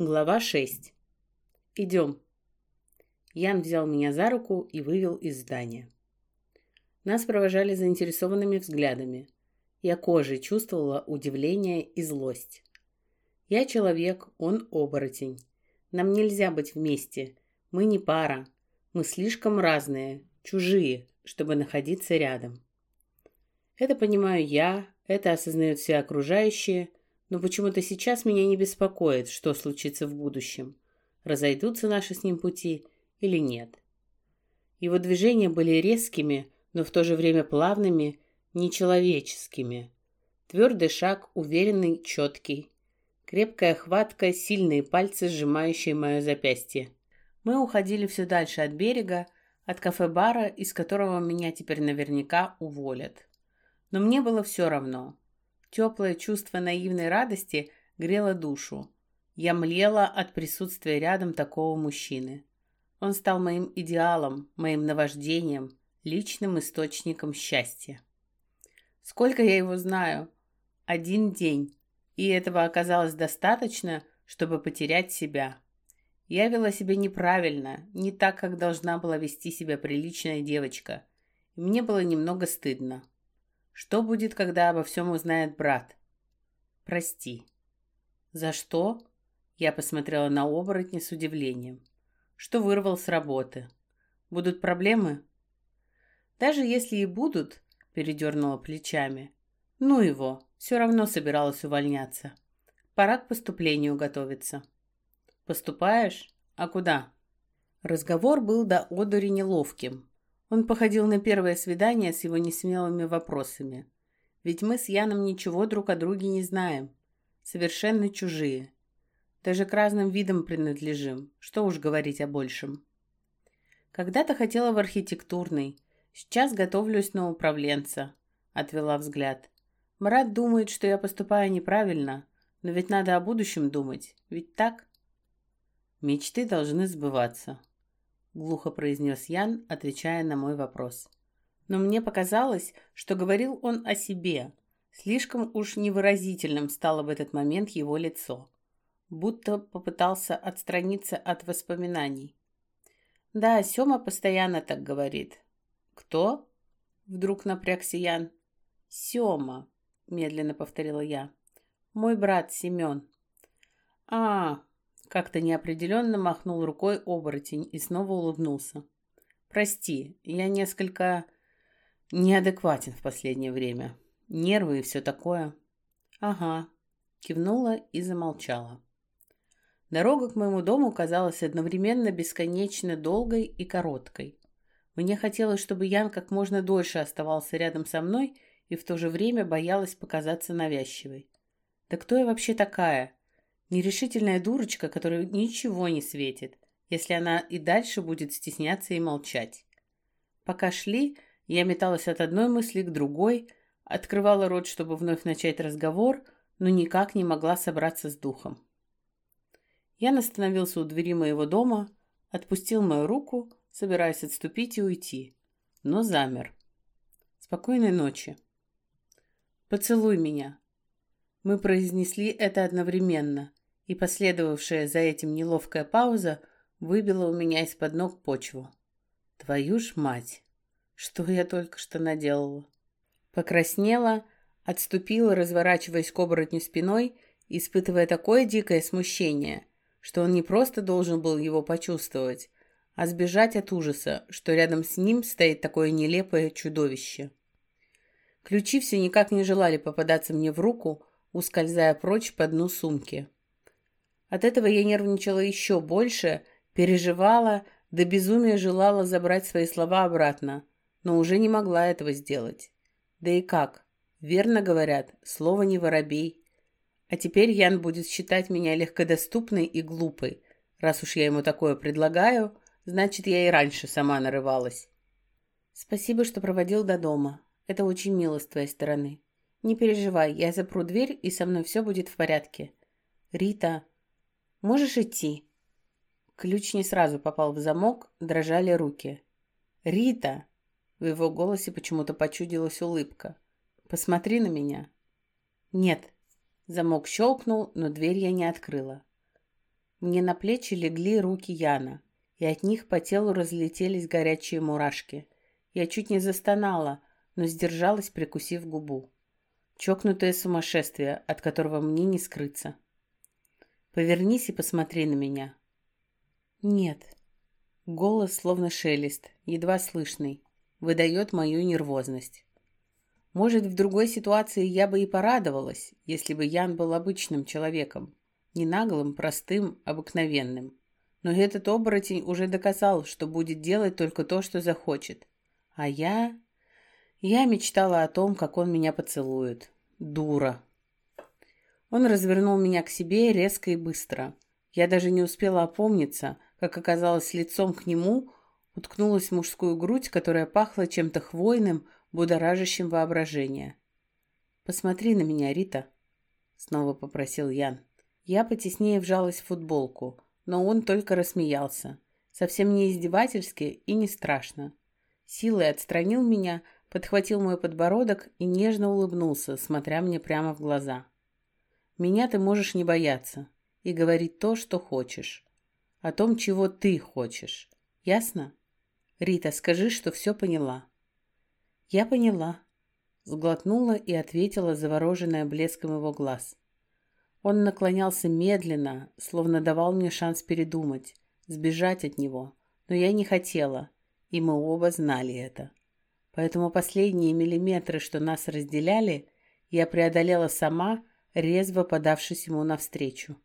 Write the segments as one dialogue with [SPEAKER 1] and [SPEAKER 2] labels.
[SPEAKER 1] Глава 6. «Идем». Ян взял меня за руку и вывел из здания. Нас провожали заинтересованными взглядами. Я кожей чувствовала удивление и злость. Я человек, он оборотень. Нам нельзя быть вместе. Мы не пара. Мы слишком разные, чужие, чтобы находиться рядом. Это понимаю я, это осознают все окружающие, но почему-то сейчас меня не беспокоит, что случится в будущем. Разойдутся наши с ним пути или нет. Его движения были резкими, но в то же время плавными, нечеловеческими. Твердый шаг, уверенный, четкий. Крепкая хватка, сильные пальцы, сжимающие мое запястье. Мы уходили все дальше от берега, от кафе-бара, из которого меня теперь наверняка уволят. Но мне было все равно. Теплое чувство наивной радости грело душу. Я млела от присутствия рядом такого мужчины. Он стал моим идеалом, моим наваждением, личным источником счастья. Сколько я его знаю? Один день. И этого оказалось достаточно, чтобы потерять себя. Я вела себя неправильно, не так, как должна была вести себя приличная девочка. И мне было немного стыдно. Что будет, когда обо всем узнает брат? Прости. За что? Я посмотрела на оборотня с удивлением. Что вырвал с работы? Будут проблемы? Даже если и будут, передернула плечами. Ну его, все равно собиралась увольняться. Пора к поступлению готовиться. Поступаешь? А куда? Разговор был до одури неловким. Он походил на первое свидание с его несмелыми вопросами. Ведь мы с Яном ничего друг о друге не знаем. Совершенно чужие. Даже к разным видам принадлежим. Что уж говорить о большем. Когда-то хотела в архитектурный. Сейчас готовлюсь на управленца. Отвела взгляд. Марат думает, что я поступаю неправильно. Но ведь надо о будущем думать. Ведь так? Мечты должны сбываться глухо произнес Ян, отвечая на мой вопрос. Но мне показалось, что говорил он о себе. Слишком уж невыразительным стало в этот момент его лицо. Будто попытался отстраниться от воспоминаний. Да, Сёма постоянно так говорит. Кто? Вдруг напрягся Ян. Сёма, медленно повторила я. Мой брат Семён. А, как-то неопределенно махнул рукой оборотень и снова улыбнулся. «Прости, я несколько неадекватен в последнее время. Нервы и все такое». «Ага», — кивнула и замолчала. Дорога к моему дому казалась одновременно бесконечно долгой и короткой. Мне хотелось, чтобы Ян как можно дольше оставался рядом со мной и в то же время боялась показаться навязчивой. Да кто я вообще такая? Нерешительная дурочка, которой ничего не светит, если она и дальше будет стесняться и молчать. Пока шли, я металась от одной мысли к другой, открывала рот, чтобы вновь начать разговор, но никак не могла собраться с духом. Я остановился у двери моего дома, отпустил мою руку, собираясь отступить и уйти, но замер. Спокойной ночи. Поцелуй меня. Мы произнесли это одновременно, и последовавшая за этим неловкая пауза выбила у меня из-под ног почву. Твою ж мать! Что я только что наделала? Покраснела, отступила, разворачиваясь к оборотню спиной, испытывая такое дикое смущение, что он не просто должен был его почувствовать, а сбежать от ужаса, что рядом с ним стоит такое нелепое чудовище. Ключи все никак не желали попадаться мне в руку, ускользая прочь по дну сумки. От этого я нервничала еще больше, переживала, до безумия желала забрать свои слова обратно, но уже не могла этого сделать. Да и как? Верно говорят, слово не воробей. А теперь Ян будет считать меня легкодоступной и глупой. Раз уж я ему такое предлагаю, значит, я и раньше сама нарывалась. Спасибо, что проводил до дома. Это очень мило с твоей стороны. Не переживай, я запру дверь, и со мной все будет в порядке. Рита, Можешь идти». Ключ не сразу попал в замок, дрожали руки. «Рита!» В его голосе почему-то почудилась улыбка. «Посмотри на меня». «Нет». Замок щелкнул, но дверь я не открыла. Мне на плечи легли руки Яна, и от них по телу разлетелись горячие мурашки. Я чуть не застонала, но сдержалась, прикусив губу. Чокнутое сумасшествие, от которого мне не скрыться. Повернись и посмотри на меня. Нет. Голос, словно шелест, едва слышный, выдает мою нервозность. Может, в другой ситуации я бы и порадовалась, если бы Ян был обычным человеком, не наглым, простым, обыкновенным. Но этот оборотень уже доказал, что будет делать только то, что захочет. А я... Я мечтала о том, как он меня поцелует. Дура. Он развернул меня к себе резко и быстро. Я даже не успела опомниться, как оказалось лицом к нему, уткнулась в мужскую грудь, которая пахла чем-то хвойным, будоражащим воображение. «Посмотри на меня, Рита», — снова попросил Ян. Я потеснее вжалась в футболку, но он только рассмеялся. Совсем не издевательски и не страшно. Силой отстранил меня, — подхватил мой подбородок и нежно улыбнулся, смотря мне прямо в глаза. «Меня ты можешь не бояться и говорить то, что хочешь. О том, чего ты хочешь. Ясно? Рита, скажи, что все поняла». «Я поняла», — сглотнула и ответила, завороженная блеском его глаз. Он наклонялся медленно, словно давал мне шанс передумать, сбежать от него, но я не хотела, и мы оба знали это. Поэтому последние миллиметры, что нас разделяли, я преодолела сама, резво подавшись ему навстречу.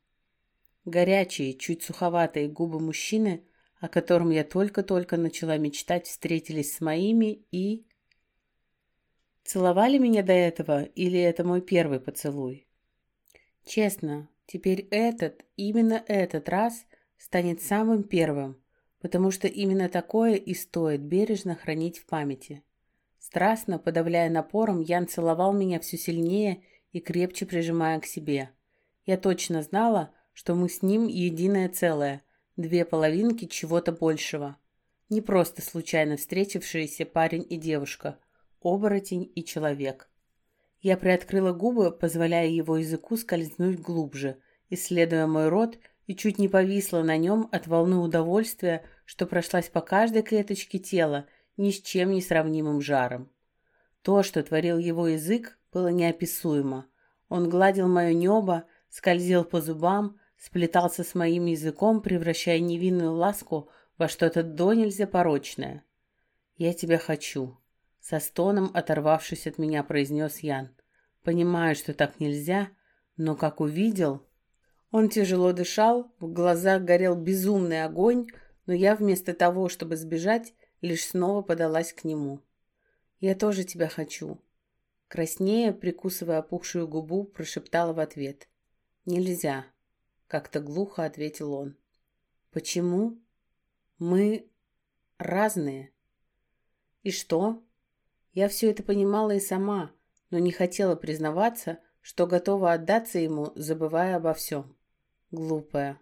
[SPEAKER 1] Горячие, чуть суховатые губы мужчины, о котором я только-только начала мечтать, встретились с моими и... Целовали меня до этого или это мой первый поцелуй? Честно, теперь этот, именно этот раз станет самым первым, потому что именно такое и стоит бережно хранить в памяти. Страстно, подавляя напором, Ян целовал меня все сильнее и крепче прижимая к себе. Я точно знала, что мы с ним единое целое, две половинки чего-то большего. Не просто случайно встретившиеся парень и девушка, оборотень и человек. Я приоткрыла губы, позволяя его языку скользнуть глубже, исследуя мой рот, и чуть не повисла на нем от волны удовольствия, что прошлась по каждой клеточке тела ни с чем не сравнимым жаром. То, что творил его язык, было неописуемо. Он гладил мое небо, скользил по зубам, сплетался с моим языком, превращая невинную ласку во что-то до нельзя порочное. «Я тебя хочу», — со стоном, оторвавшись от меня, произнес Ян. «Понимаю, что так нельзя, но как увидел...» Он тяжело дышал, в глазах горел безумный огонь, но я вместо того, чтобы сбежать, лишь снова подалась к нему. «Я тоже тебя хочу». Краснея, прикусывая опухшую губу, прошептала в ответ. «Нельзя», — как-то глухо ответил он. «Почему? Мы разные». «И что?» Я все это понимала и сама, но не хотела признаваться, что готова отдаться ему, забывая обо всем. Глупая.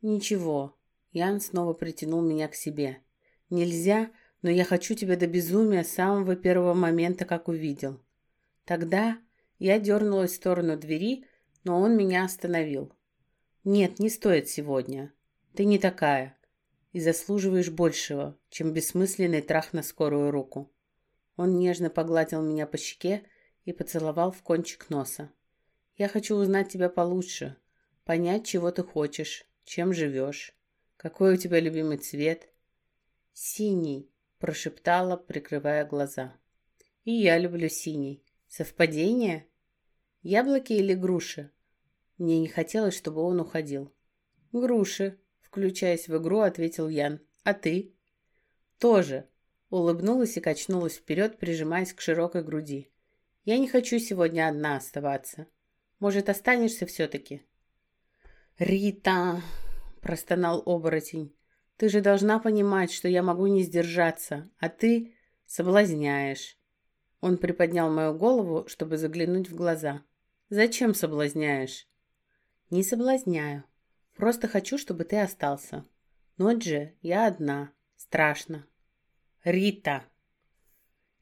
[SPEAKER 1] «Ничего». Ян снова притянул меня к себе. Нельзя, но я хочу тебя до безумия с самого первого момента, как увидел. Тогда я дернулась в сторону двери, но он меня остановил. Нет, не стоит сегодня. Ты не такая. И заслуживаешь большего, чем бессмысленный трах на скорую руку. Он нежно погладил меня по щеке и поцеловал в кончик носа. Я хочу узнать тебя получше, понять, чего ты хочешь, чем живешь, какой у тебя любимый цвет, «Синий», — прошептала, прикрывая глаза. «И я люблю синий. Совпадение? Яблоки или груши?» Мне не хотелось, чтобы он уходил. «Груши», — включаясь в игру, ответил Ян. «А ты?» «Тоже», — улыбнулась и качнулась вперед, прижимаясь к широкой груди. «Я не хочу сегодня одна оставаться. Может, останешься все-таки?» «Рита!» — простонал оборотень. Ты же должна понимать, что я могу не сдержаться, а ты соблазняешь. Он приподнял мою голову, чтобы заглянуть в глаза. Зачем соблазняешь? Не соблазняю. Просто хочу, чтобы ты остался. Ночь же я одна. Страшно. Рита.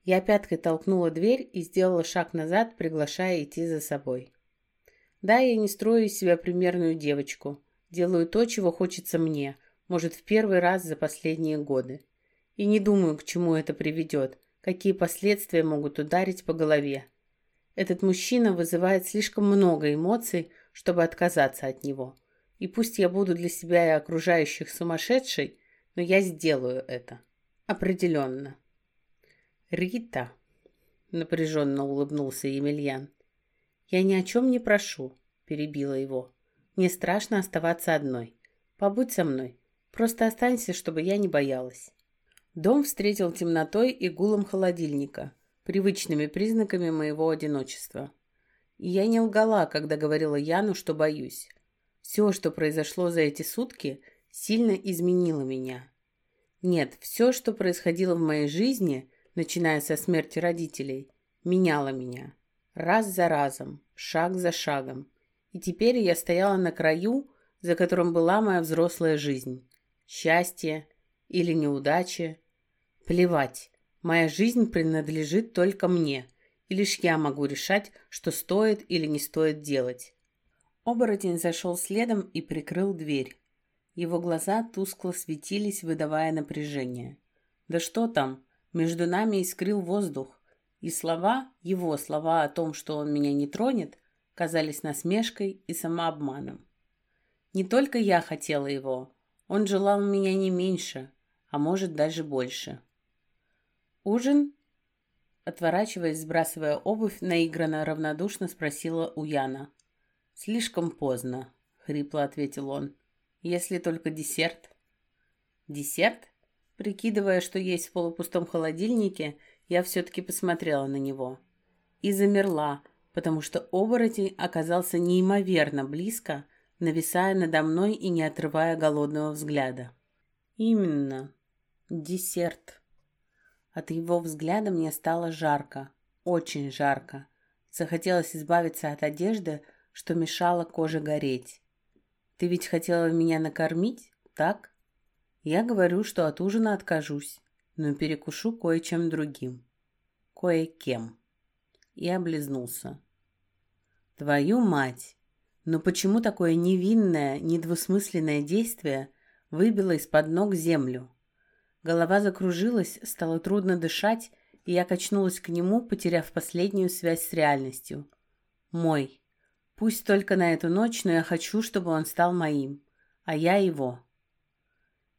[SPEAKER 1] Я пяткой толкнула дверь и сделала шаг назад, приглашая идти за собой. Да, я не строю из себя примерную девочку. Делаю то, чего хочется мне, может, в первый раз за последние годы. И не думаю, к чему это приведет, какие последствия могут ударить по голове. Этот мужчина вызывает слишком много эмоций, чтобы отказаться от него. И пусть я буду для себя и окружающих сумасшедшей, но я сделаю это. Определенно. «Рита», — напряженно улыбнулся Емельян, — «я ни о чем не прошу», — перебила его. «Мне страшно оставаться одной. Побудь со мной. Просто останься, чтобы я не боялась». Дом встретил темнотой и гулом холодильника, привычными признаками моего одиночества. И я не лгала, когда говорила Яну, что боюсь. Все, что произошло за эти сутки, сильно изменило меня. Нет, все, что происходило в моей жизни, начиная со смерти родителей, меняло меня. Раз за разом, шаг за шагом. И теперь я стояла на краю, за которым была моя взрослая жизнь. Счастье или неудачи, Плевать. Моя жизнь принадлежит только мне, и лишь я могу решать, что стоит или не стоит делать. Оборотень зашел следом и прикрыл дверь. Его глаза тускло светились, выдавая напряжение. Да что там, между нами искрил воздух, и слова, его слова о том, что он меня не тронет, казались насмешкой и самообманом. Не только я хотела его, он желал меня не меньше, а может даже больше. «Ужин?» Отворачиваясь, сбрасывая обувь, наигранно равнодушно спросила у Яна. «Слишком поздно», — хрипло ответил он. «Если только десерт». «Десерт?» Прикидывая, что есть в полупустом холодильнике, я все-таки посмотрела на него. И замерла, потому что оборотень оказался неимоверно близко, нависая надо мной и не отрывая голодного взгляда. «Именно. Десерт». От его взгляда мне стало жарко, очень жарко. Захотелось избавиться от одежды, что мешало коже гореть. «Ты ведь хотела меня накормить, так?» Я говорю, что от ужина откажусь, но перекушу кое-чем другим. Кое-кем. И облизнулся. «Твою мать! Но почему такое невинное, недвусмысленное действие выбило из-под ног землю?» Голова закружилась, стало трудно дышать, и я качнулась к нему, потеряв последнюю связь с реальностью. Мой. Пусть только на эту ночь, но я хочу, чтобы он стал моим, а я его.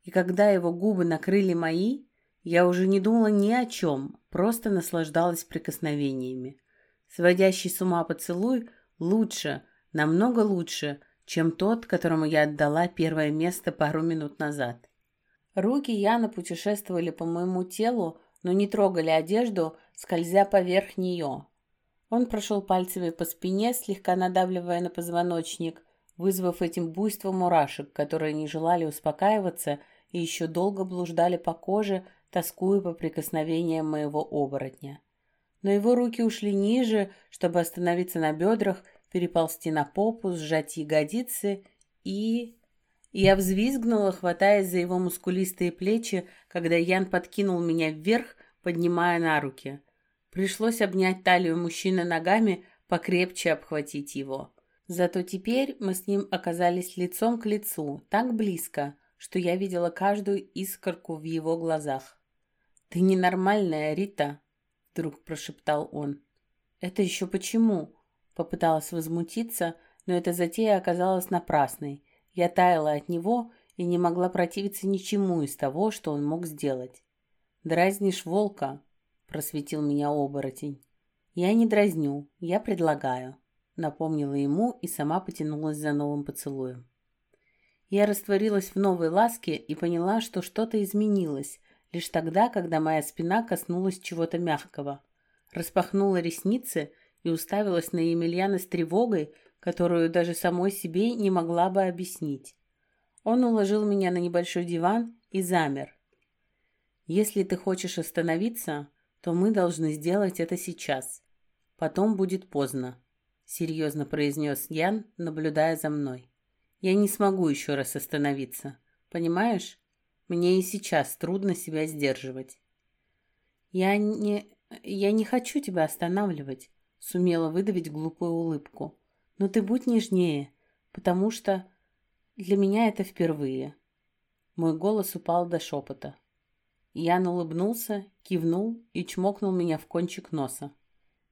[SPEAKER 1] И когда его губы накрыли мои, я уже не думала ни о чем, просто наслаждалась прикосновениями. Сводящий с ума поцелуй лучше, намного лучше, чем тот, которому я отдала первое место пару минут назад. Руки Яна путешествовали по моему телу, но не трогали одежду, скользя поверх нее. Он прошел пальцами по спине, слегка надавливая на позвоночник, вызвав этим буйство мурашек, которые не желали успокаиваться и еще долго блуждали по коже, тоскуя по прикосновениям моего оборотня. Но его руки ушли ниже, чтобы остановиться на бедрах, переползти на попу, сжать ягодицы и... Я взвизгнула, хватаясь за его мускулистые плечи, когда Ян подкинул меня вверх, поднимая на руки. Пришлось обнять талию мужчины ногами, покрепче обхватить его. Зато теперь мы с ним оказались лицом к лицу, так близко, что я видела каждую искорку в его глазах. «Ты ненормальная, Рита!» — вдруг прошептал он. «Это еще почему?» — попыталась возмутиться, но эта затея оказалась напрасной — я таяла от него и не могла противиться ничему из того, что он мог сделать. «Дразнишь волка», — просветил меня оборотень. «Я не дразню, я предлагаю», — напомнила ему и сама потянулась за новым поцелуем. Я растворилась в новой ласке и поняла, что что-то изменилось, лишь тогда, когда моя спина коснулась чего-то мягкого. Распахнула ресницы и уставилась на Емельяна с тревогой, которую даже самой себе не могла бы объяснить. Он уложил меня на небольшой диван и замер. «Если ты хочешь остановиться, то мы должны сделать это сейчас. Потом будет поздно», — серьезно произнес Ян, наблюдая за мной. «Я не смогу еще раз остановиться. Понимаешь? Мне и сейчас трудно себя сдерживать». «Я не... я не хочу тебя останавливать», — сумела выдавить глупую улыбку. Но ты будь нежнее, потому что... Для меня это впервые. Мой голос упал до шепота. Ян улыбнулся, кивнул и чмокнул меня в кончик носа.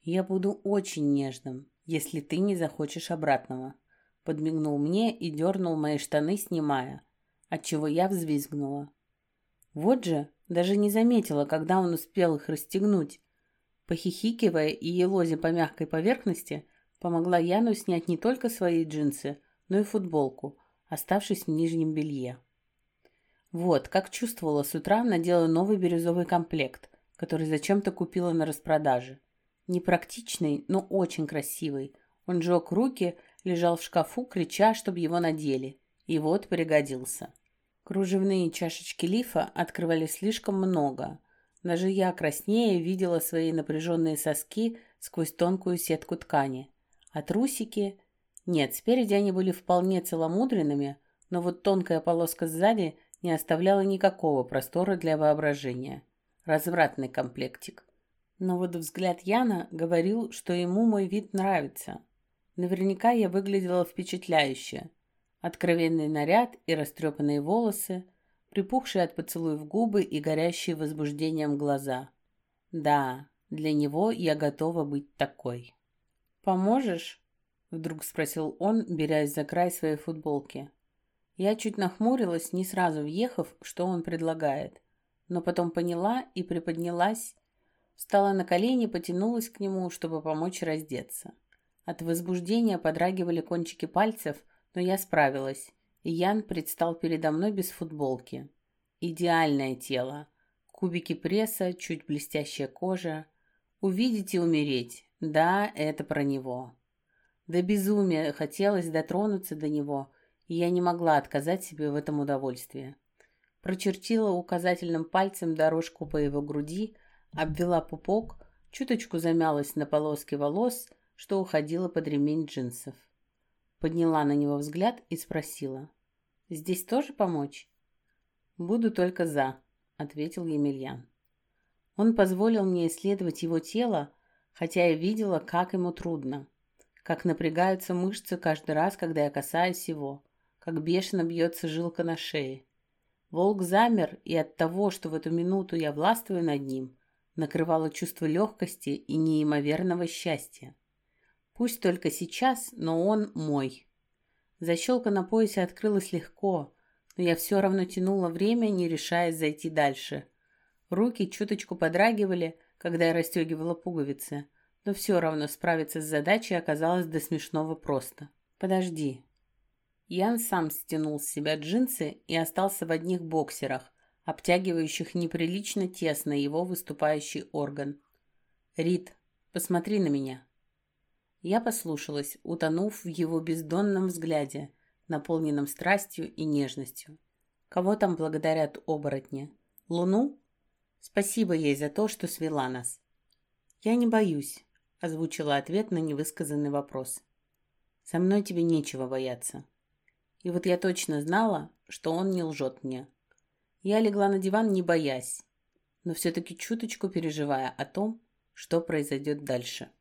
[SPEAKER 1] «Я буду очень нежным, если ты не захочешь обратного», подмигнул мне и дернул мои штаны, снимая, отчего я взвизгнула. Вот же, даже не заметила, когда он успел их расстегнуть. Похихикивая и елозя по мягкой поверхности, помогла Яну снять не только свои джинсы, но и футболку, оставшись в нижнем белье. Вот, как чувствовала с утра, надела новый бирюзовый комплект, который зачем-то купила на распродаже. Непрактичный, но очень красивый. Он жег руки, лежал в шкафу, крича, чтобы его надели. И вот пригодился. Кружевные чашечки лифа открывали слишком много. Даже я краснее видела свои напряженные соски сквозь тонкую сетку ткани. А трусики... Нет, спереди они были вполне целомудренными, но вот тонкая полоска сзади не оставляла никакого простора для воображения. Развратный комплектик. Но вот взгляд Яна говорил, что ему мой вид нравится. Наверняка я выглядела впечатляюще. Откровенный наряд и растрепанные волосы, припухшие от поцелуев губы и горящие возбуждением глаза. Да, для него я готова быть такой. «Поможешь?» — вдруг спросил он, берясь за край своей футболки. Я чуть нахмурилась, не сразу въехав, что он предлагает, но потом поняла и приподнялась, встала на колени, потянулась к нему, чтобы помочь раздеться. От возбуждения подрагивали кончики пальцев, но я справилась, и Ян предстал передо мной без футболки. Идеальное тело. Кубики пресса, чуть блестящая кожа. Увидеть и умереть. Да, это про него. До безумия хотелось дотронуться до него, и я не могла отказать себе в этом удовольствии. Прочертила указательным пальцем дорожку по его груди, обвела пупок, чуточку замялась на полоске волос, что уходила под ремень джинсов. Подняла на него взгляд и спросила. «Здесь тоже помочь?» «Буду только за», — ответил Емельян. Он позволил мне исследовать его тело, хотя я видела, как ему трудно, как напрягаются мышцы каждый раз, когда я касаюсь его, как бешено бьется жилка на шее. Волк замер, и от того, что в эту минуту я властвую над ним, накрывало чувство легкости и неимоверного счастья. Пусть только сейчас, но он мой. Защелка на поясе открылась легко, но я все равно тянула время, не решаясь зайти дальше. Руки чуточку подрагивали, когда я расстегивала пуговицы, но все равно справиться с задачей оказалось до смешного просто. «Подожди», Ян сам стянул с себя джинсы и остался в одних боксерах, обтягивающих неприлично тесно его выступающий орган. «Рит, посмотри на меня». Я послушалась, утонув в его бездонном взгляде, наполненном страстью и нежностью. Кого там благодарят оборотни? Луну? Спасибо ей за то, что свела нас. «Я не боюсь», — озвучила ответ на невысказанный вопрос. «Со мной тебе нечего бояться». И вот я точно знала, что он не лжет мне. Я легла на диван, не боясь, но все-таки чуточку переживая о том, что произойдет дальше.